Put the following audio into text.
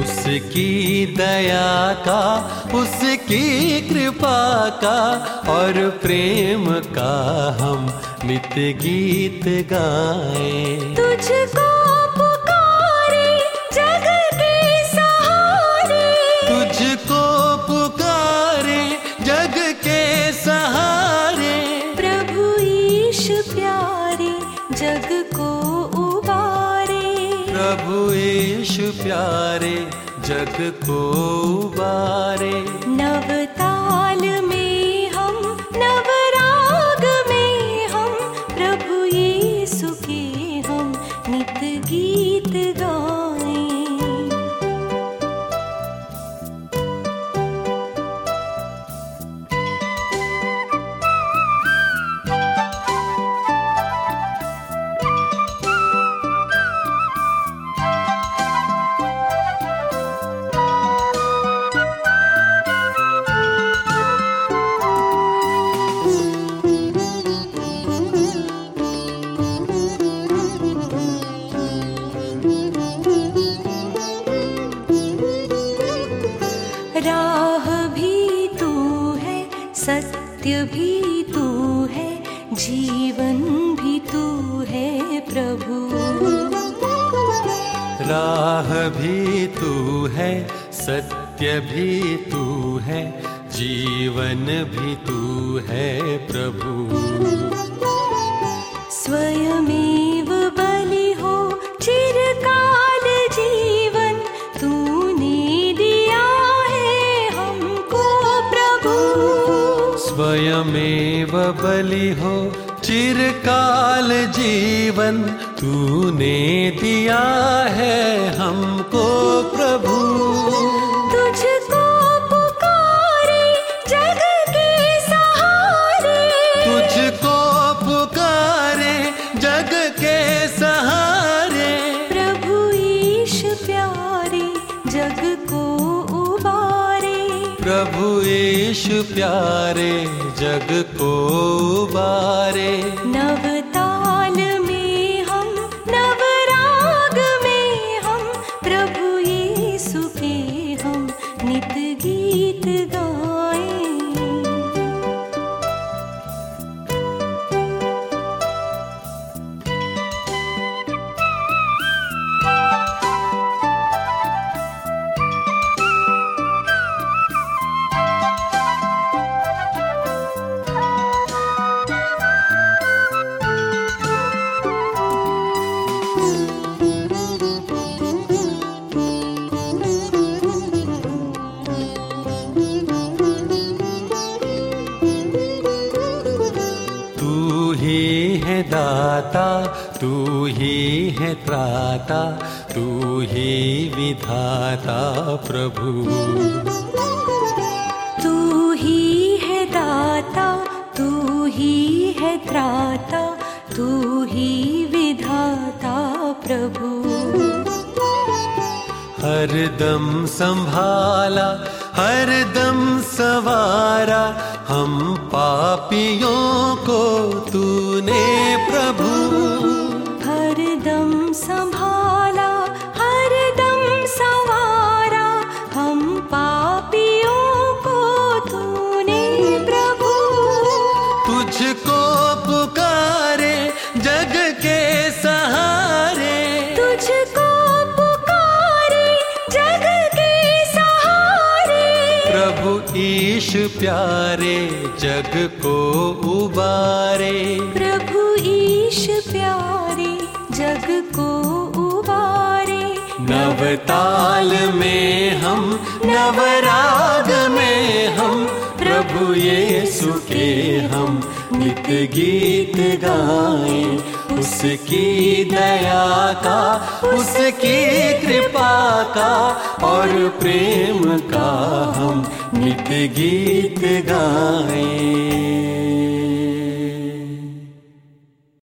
उसकी दया का उसकी कृपा का और प्रेम का हम नित गीत गाएँ। तुझको पुकारे जग के सहारे। तुझको पुकारे जग के सहारे। प्रभु ईश प्यारे जग को प्रभु यीशु प्यारे जग को उबारे। नव सत्य भी तू है जीवन भी तू है प्रभु। राह भी तू है सत्य भी तू है जीवन भी तू है प्रभु। स्वयमेव स्वयमेव बलि हो चिरकाल जीवन तूने दिया है हमको प्रभु। यीशु प्यारे, जग को बारे। नव ताल में हम नव राग में हम, प्रभु यीशु के हम, नित गीत गाएँ। है दाता तू ही है त्राता तू ही विधाता प्रभु। तू ही है दाता तू ही है त्राता तू ही विधाता प्रभु। हरदम संभाला हरदम सवारा हम पापियों को तूने प्रभु प्यारे जग को उबारे। प्रभु ईश प्यारे जग को उबारे। नवताल में हम नवराग में हम प्रभु ये सुखे हम नित गीत गाएँ। उसकी दया का उसकी कृपा का और प्रेम का हम नित गीत गाएँ।